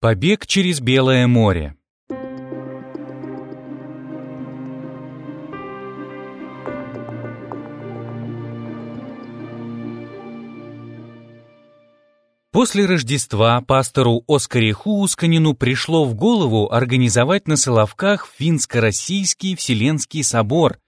Побег через Белое море. После Рождества пастору Оскаре Хуусканину пришло в голову организовать на Соловках финско-российский Вселенский собор,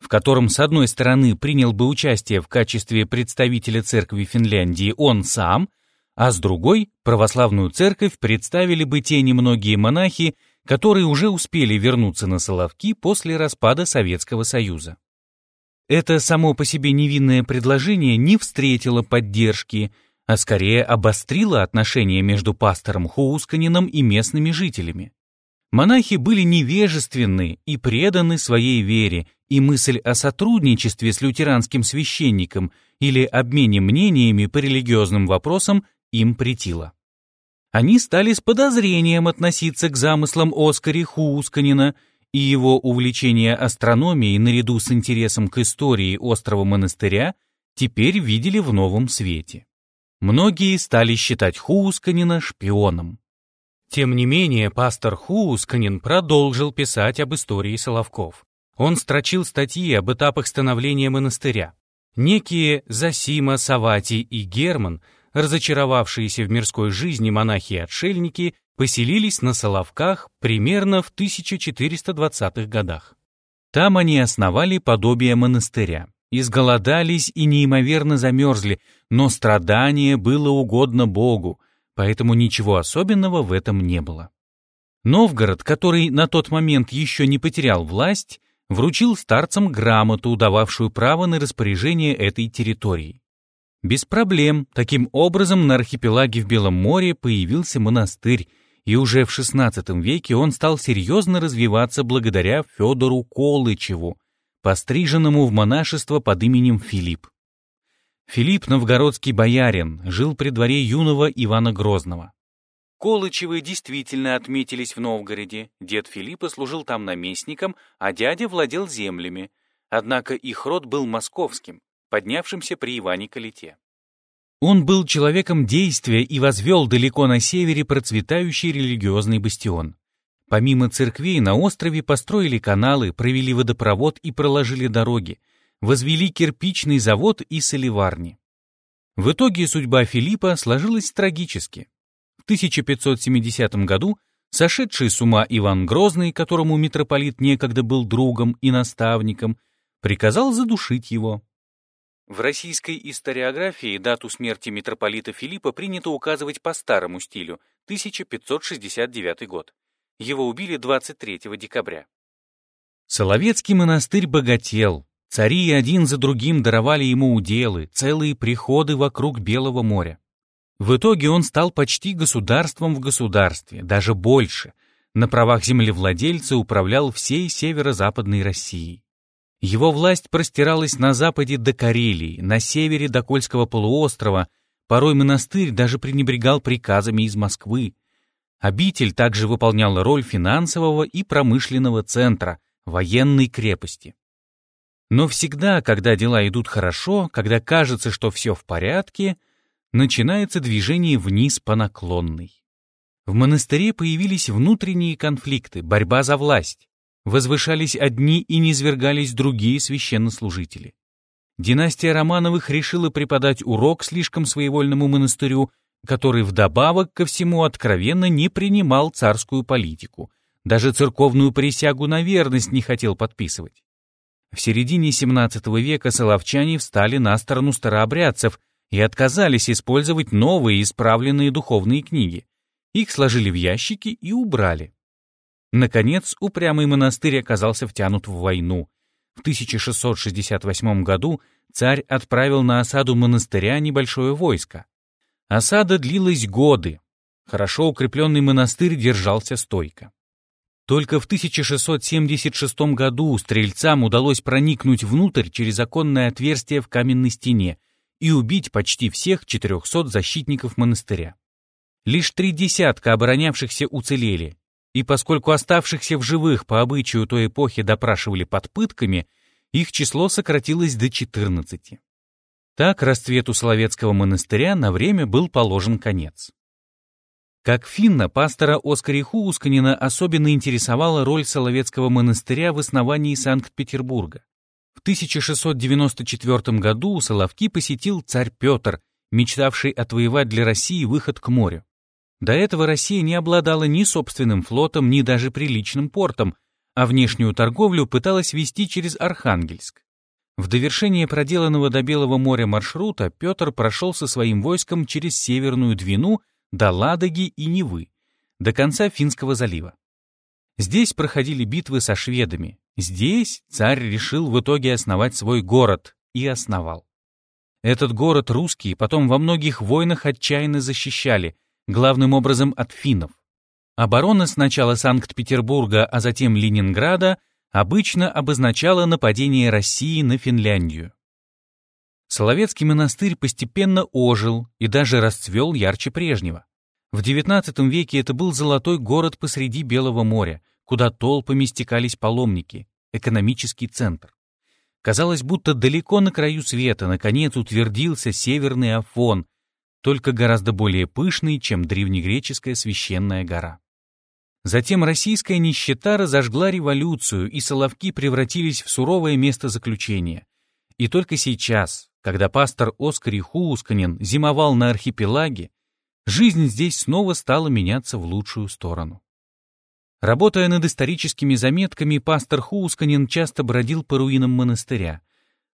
в котором, с одной стороны, принял бы участие в качестве представителя церкви Финляндии он сам, а с другой православную церковь представили бы те немногие монахи, которые уже успели вернуться на Соловки после распада Советского Союза. Это само по себе невинное предложение не встретило поддержки, а скорее обострило отношения между пастором Хоусканином и местными жителями. Монахи были невежественны и преданы своей вере, и мысль о сотрудничестве с лютеранским священником или обмене мнениями по религиозным вопросам им претило. Они стали с подозрением относиться к замыслам Оскари Хуусканина, и его увлечение астрономией наряду с интересом к истории острова монастыря теперь видели в новом свете. Многие стали считать Хуусканина шпионом. Тем не менее, пастор Хуусканин продолжил писать об истории Соловков. Он строчил статьи об этапах становления монастыря. Некие Засима, Савати и Герман разочаровавшиеся в мирской жизни монахи и отшельники поселились на Соловках примерно в 1420-х годах. Там они основали подобие монастыря, изголодались и неимоверно замерзли, но страдание было угодно Богу, поэтому ничего особенного в этом не было. Новгород, который на тот момент еще не потерял власть, вручил старцам грамоту, дававшую право на распоряжение этой территорией. Без проблем, таким образом на архипелаге в Белом море появился монастырь, и уже в XVI веке он стал серьезно развиваться благодаря Федору Колычеву, постриженному в монашество под именем Филипп. Филипп, новгородский боярин, жил при дворе юного Ивана Грозного. Колычевы действительно отметились в Новгороде, дед Филиппа служил там наместником, а дядя владел землями, однако их род был московским поднявшимся при Иване Калите. Он был человеком действия и возвел далеко на севере процветающий религиозный бастион. Помимо церквей на острове построили каналы, провели водопровод и проложили дороги, возвели кирпичный завод и соливарни. В итоге судьба Филиппа сложилась трагически. В 1570 году сошедший с ума Иван Грозный, которому митрополит некогда был другом и наставником, приказал задушить его. В российской историографии дату смерти митрополита Филиппа принято указывать по старому стилю, 1569 год. Его убили 23 декабря. Соловецкий монастырь богател. Цари один за другим даровали ему уделы, целые приходы вокруг Белого моря. В итоге он стал почти государством в государстве, даже больше. На правах землевладельца управлял всей северо-западной Россией. Его власть простиралась на западе до Карелии, на севере до Кольского полуострова, порой монастырь даже пренебрегал приказами из Москвы. Обитель также выполняла роль финансового и промышленного центра, военной крепости. Но всегда, когда дела идут хорошо, когда кажется, что все в порядке, начинается движение вниз по наклонной. В монастыре появились внутренние конфликты, борьба за власть возвышались одни и низвергались другие священнослужители. Династия Романовых решила преподать урок слишком своевольному монастырю, который вдобавок ко всему откровенно не принимал царскую политику, даже церковную присягу на верность не хотел подписывать. В середине XVII века соловчане встали на сторону старообрядцев и отказались использовать новые исправленные духовные книги. Их сложили в ящики и убрали. Наконец, упрямый монастырь оказался втянут в войну. В 1668 году царь отправил на осаду монастыря небольшое войско. Осада длилась годы. Хорошо укрепленный монастырь держался стойко. Только в 1676 году стрельцам удалось проникнуть внутрь через оконное отверстие в каменной стене и убить почти всех 400 защитников монастыря. Лишь три десятка оборонявшихся уцелели, и поскольку оставшихся в живых по обычаю той эпохи допрашивали под пытками, их число сократилось до 14. Так расцвету Соловецкого монастыря на время был положен конец. Как финна, пастора Оскари Хуусканина особенно интересовала роль Соловецкого монастыря в основании Санкт-Петербурга. В 1694 году Соловки посетил царь Петр, мечтавший отвоевать для России выход к морю. До этого Россия не обладала ни собственным флотом, ни даже приличным портом, а внешнюю торговлю пыталась вести через Архангельск. В довершение проделанного до Белого моря маршрута Петр прошел со своим войском через Северную Двину до Ладоги и Невы, до конца Финского залива. Здесь проходили битвы со шведами. Здесь царь решил в итоге основать свой город и основал. Этот город русские потом во многих войнах отчаянно защищали, главным образом от финнов. Оборона сначала Санкт-Петербурга, а затем Ленинграда обычно обозначала нападение России на Финляндию. Соловецкий монастырь постепенно ожил и даже расцвел ярче прежнего. В XIX веке это был золотой город посреди Белого моря, куда толпами стекались паломники, экономический центр. Казалось, будто далеко на краю света наконец утвердился северный Афон, только гораздо более пышный, чем древнегреческая священная гора. Затем российская нищета разожгла революцию, и Соловки превратились в суровое место заключения. И только сейчас, когда пастор Оскар Хуусканин зимовал на архипелаге, жизнь здесь снова стала меняться в лучшую сторону. Работая над историческими заметками, пастор Хуусканин часто бродил по руинам монастыря.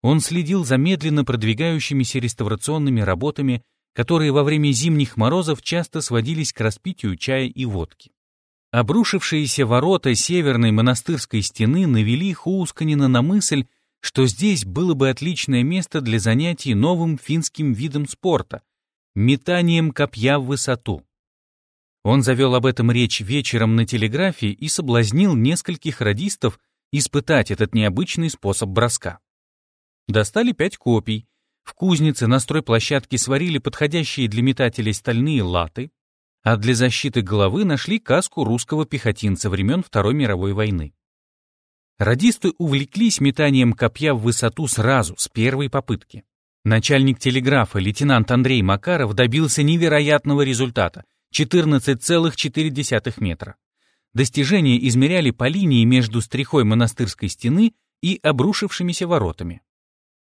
Он следил за медленно продвигающимися реставрационными работами, которые во время зимних морозов часто сводились к распитию чая и водки. Обрушившиеся ворота северной монастырской стены навели Хуусканина на мысль, что здесь было бы отличное место для занятий новым финским видом спорта — метанием копья в высоту. Он завел об этом речь вечером на телеграфе и соблазнил нескольких радистов испытать этот необычный способ броска. Достали пять копий. В кузнице на стройплощадке сварили подходящие для метателей стальные латы, а для защиты головы нашли каску русского пехотинца времен Второй мировой войны. Радисты увлеклись метанием копья в высоту сразу, с первой попытки. Начальник телеграфа, лейтенант Андрей Макаров, добился невероятного результата — 14,4 метра. Достижения измеряли по линии между стрихой монастырской стены и обрушившимися воротами.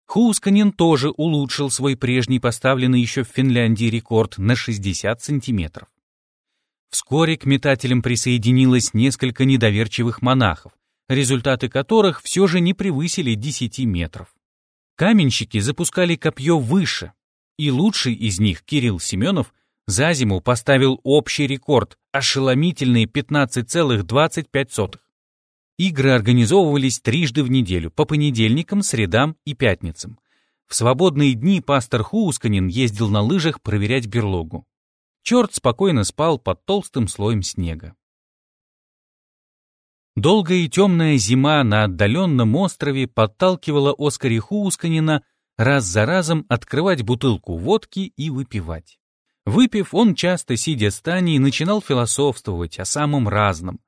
Хусканин тоже улучшил свой прежний поставленный еще в Финляндии рекорд на 60 сантиметров. Вскоре к метателям присоединилось несколько недоверчивых монахов, результаты которых все же не превысили 10 метров. Каменщики запускали копье выше, и лучший из них, Кирилл Семенов, за зиму поставил общий рекорд – ошеломительные 15,25. Игры организовывались трижды в неделю, по понедельникам, средам и пятницам. В свободные дни пастор Хуусканин ездил на лыжах проверять берлогу. Черт спокойно спал под толстым слоем снега. Долгая и темная зима на отдаленном острове подталкивала Оскари Хуусканина раз за разом открывать бутылку водки и выпивать. Выпив, он часто, сидя с Таней, начинал философствовать о самом разном.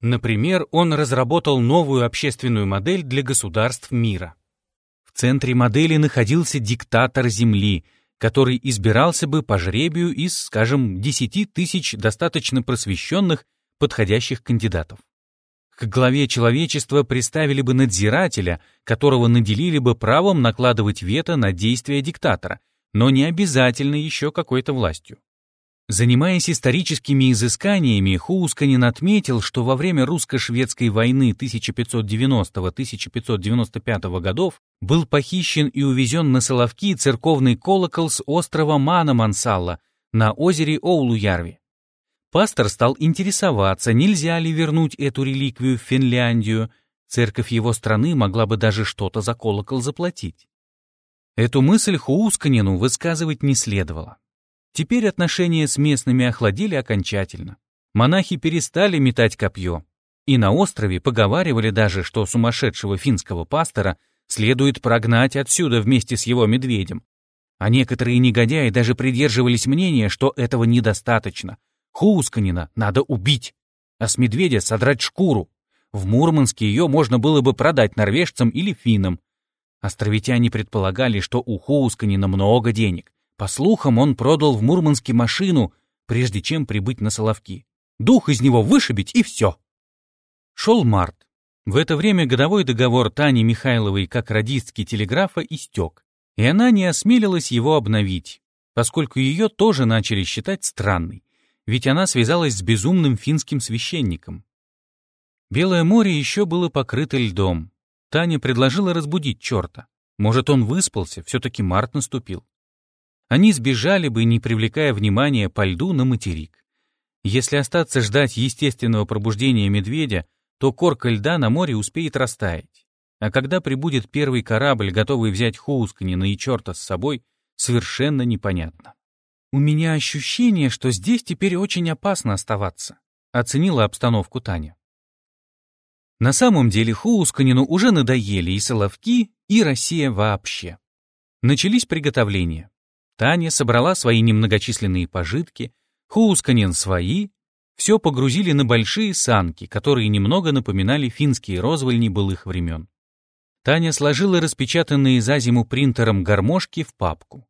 Например, он разработал новую общественную модель для государств мира. В центре модели находился диктатор Земли — который избирался бы по жребию из, скажем, 10 тысяч достаточно просвещенных, подходящих кандидатов. К главе человечества приставили бы надзирателя, которого наделили бы правом накладывать вето на действия диктатора, но не обязательно еще какой-то властью. Занимаясь историческими изысканиями, Хуусканин отметил, что во время русско-шведской войны 1590-1595 годов был похищен и увезен на Соловки церковный колокол с острова Манамансалла на озере Оулуярви. Пастор стал интересоваться, нельзя ли вернуть эту реликвию в Финляндию, церковь его страны могла бы даже что-то за колокол заплатить. Эту мысль Хуусканину высказывать не следовало. Теперь отношения с местными охладили окончательно. Монахи перестали метать копье. И на острове поговаривали даже, что сумасшедшего финского пастора следует прогнать отсюда вместе с его медведем. А некоторые негодяи даже придерживались мнения, что этого недостаточно. Хусканина надо убить, а с медведя содрать шкуру. В Мурманске ее можно было бы продать норвежцам или финнам. Островитяне предполагали, что у Хусканина много денег, по слухам, он продал в Мурманске машину, прежде чем прибыть на Соловки. Дух из него вышибить и все. Шел март. В это время годовой договор Тани Михайловой как радистки телеграфа истек, и она не осмелилась его обновить, поскольку ее тоже начали считать странной, ведь она связалась с безумным финским священником. Белое море еще было покрыто льдом. Таня предложила разбудить черта. Может, он выспался, все-таки март наступил. Они сбежали бы, не привлекая внимания по льду на материк. Если остаться ждать естественного пробуждения медведя, то корка льда на море успеет растаять. А когда прибудет первый корабль, готовый взять Хоусканина и черта с собой, совершенно непонятно. «У меня ощущение, что здесь теперь очень опасно оставаться», — оценила обстановку Таня. На самом деле Хоусканину уже надоели и Соловки, и Россия вообще. Начались приготовления. Таня собрала свои немногочисленные пожитки, Хоусканин свои, все погрузили на большие санки, которые немного напоминали финские розвольни былых времен. Таня сложила распечатанные за зиму принтером гармошки в папку.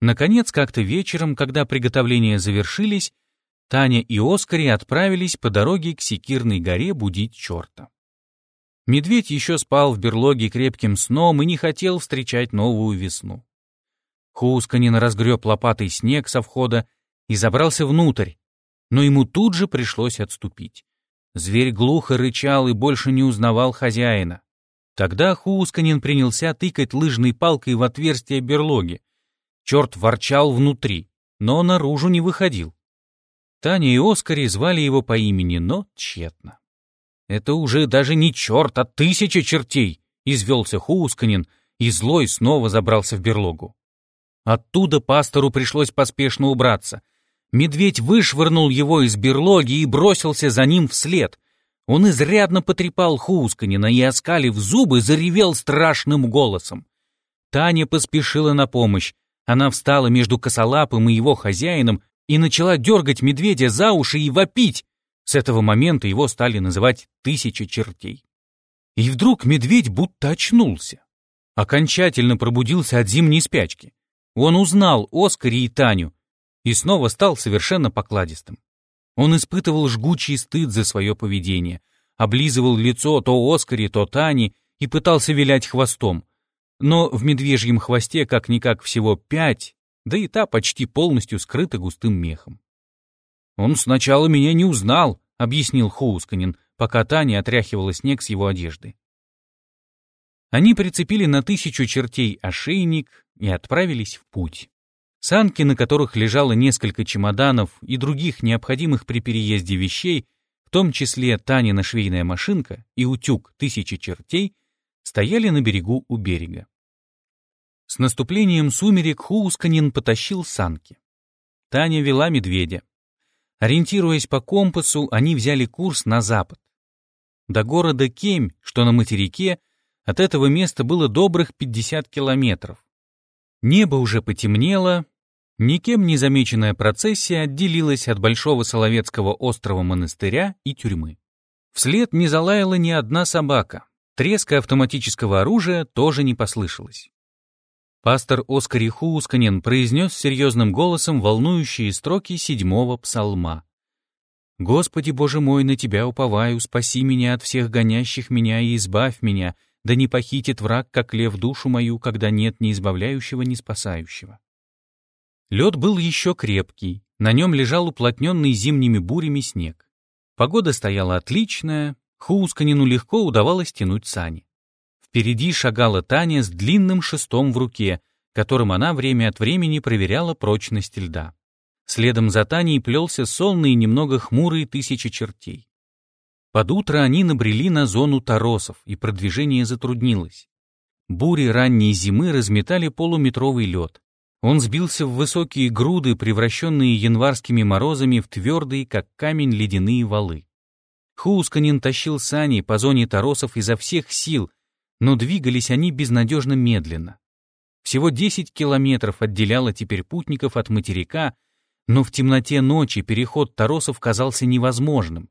Наконец, как-то вечером, когда приготовления завершились, Таня и Оскари отправились по дороге к Секирной горе будить черта. Медведь еще спал в берлоге крепким сном и не хотел встречать новую весну. Хусканин разгреб лопатой снег со входа и забрался внутрь, но ему тут же пришлось отступить. Зверь глухо рычал и больше не узнавал хозяина. Тогда Хусканин принялся тыкать лыжной палкой в отверстие берлоги. Черт ворчал внутри, но наружу не выходил. Таня и Оскари звали его по имени, но тщетно. «Это уже даже не черт, а тысяча чертей!» — извелся Хусканин, и злой снова забрался в берлогу. Оттуда пастору пришлось поспешно убраться. Медведь вышвырнул его из берлоги и бросился за ним вслед. Он изрядно потрепал Хусканина и, оскалив зубы, заревел страшным голосом. Таня поспешила на помощь. Она встала между косолапым и его хозяином и начала дергать медведя за уши и вопить. С этого момента его стали называть «тысяча чертей». И вдруг медведь будто очнулся. Окончательно пробудился от зимней спячки. Он узнал Оскари и Таню, и снова стал совершенно покладистым. Он испытывал жгучий стыд за свое поведение, облизывал лицо то Оскари, то Тани и пытался вилять хвостом. Но в медвежьем хвосте как-никак всего пять, да и та почти полностью скрыта густым мехом. «Он сначала меня не узнал», — объяснил Хоусканин, пока Таня отряхивала снег с его одежды. Они прицепили на тысячу чертей ошейник и отправились в путь. Санки, на которых лежало несколько чемоданов и других необходимых при переезде вещей, в том числе Танина швейная машинка и утюг тысячи чертей, стояли на берегу у берега. С наступлением сумерек Хуусканин потащил санки. Таня вела медведя. Ориентируясь по компасу, они взяли курс на запад. До города Кемь, что на материке, от этого места было добрых 50 километров. Небо уже потемнело, Никем не замеченная процессия отделилась от Большого Соловецкого острова монастыря и тюрьмы. Вслед не залаяла ни одна собака. Треска автоматического оружия тоже не послышалось. Пастор Оскар Хусканин произнес серьезным голосом волнующие строки седьмого псалма. «Господи, Боже мой, на Тебя уповаю, спаси меня от всех гонящих меня и избавь меня, да не похитит враг, как лев душу мою, когда нет ни избавляющего, ни спасающего». Лед был еще крепкий, на нем лежал уплотненный зимними бурями снег. Погода стояла отличная, Хусканину легко удавалось тянуть сани. Впереди шагала Таня с длинным шестом в руке, которым она время от времени проверяла прочность льда. Следом за Таней плелся сонный и немного хмурый тысячи чертей. Под утро они набрели на зону торосов, и продвижение затруднилось. Бури ранней зимы разметали полуметровый лед. Он сбился в высокие груды, превращенные январскими морозами в твердые, как камень, ледяные валы. Хусканин тащил сани по зоне торосов изо всех сил, но двигались они безнадежно медленно. Всего 10 километров отделяло теперь путников от материка, но в темноте ночи переход торосов казался невозможным.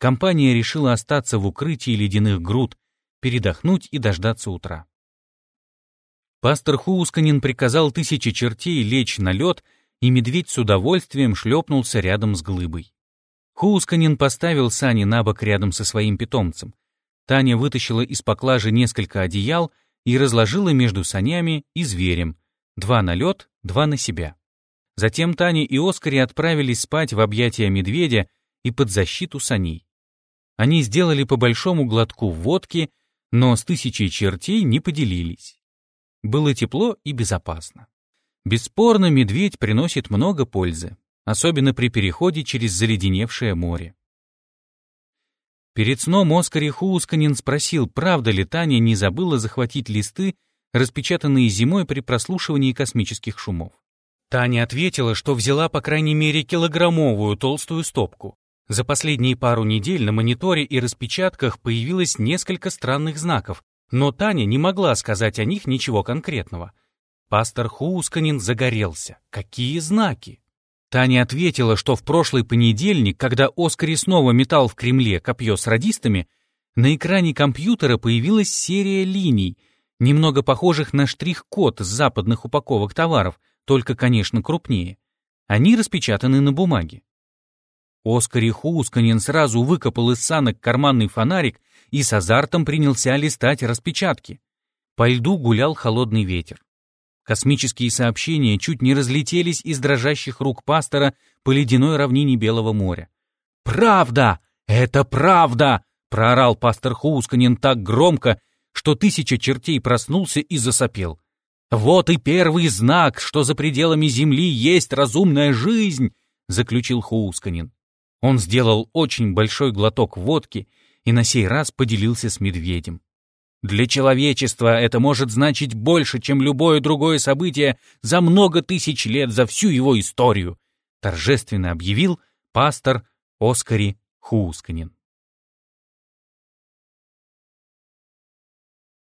Компания решила остаться в укрытии ледяных груд, передохнуть и дождаться утра. Пастор Хуусканин приказал тысяче чертей лечь на лед и медведь с удовольствием шлепнулся рядом с глыбой. Хусканин поставил сани на бок рядом со своим питомцем. Таня вытащила из поклажи несколько одеял и разложила между санями и зверем. Два на лед, два на себя. Затем Таня и Оскари отправились спать в объятия медведя и под защиту саней. Они сделали по большому глотку водки, но с тысячей чертей не поделились. Было тепло и безопасно. Бесспорно, медведь приносит много пользы, особенно при переходе через заледеневшее море. Перед сном Оскар Хусканин спросил, правда ли Таня не забыла захватить листы, распечатанные зимой при прослушивании космических шумов. Таня ответила, что взяла по крайней мере килограммовую толстую стопку. За последние пару недель на мониторе и распечатках появилось несколько странных знаков, но Таня не могла сказать о них ничего конкретного. Пастор Хусканин загорелся. Какие знаки? Таня ответила, что в прошлый понедельник, когда Оскари снова метал в Кремле копье с радистами, на экране компьютера появилась серия линий, немного похожих на штрих-код с западных упаковок товаров, только, конечно, крупнее. Они распечатаны на бумаге. Оскар Хусканин сразу выкопал из санок карманный фонарик и с азартом принялся листать распечатки. По льду гулял холодный ветер. Космические сообщения чуть не разлетелись из дрожащих рук пастора по ледяной равнине Белого моря. «Правда! Это правда!» — проорал пастор Хусканин так громко, что тысяча чертей проснулся и засопел. «Вот и первый знак, что за пределами Земли есть разумная жизнь!» — заключил Хусканин. Он сделал очень большой глоток водки и на сей раз поделился с медведем. Для человечества это может значить больше, чем любое другое событие за много тысяч лет, за всю его историю, торжественно объявил пастор Оскари Хусканин.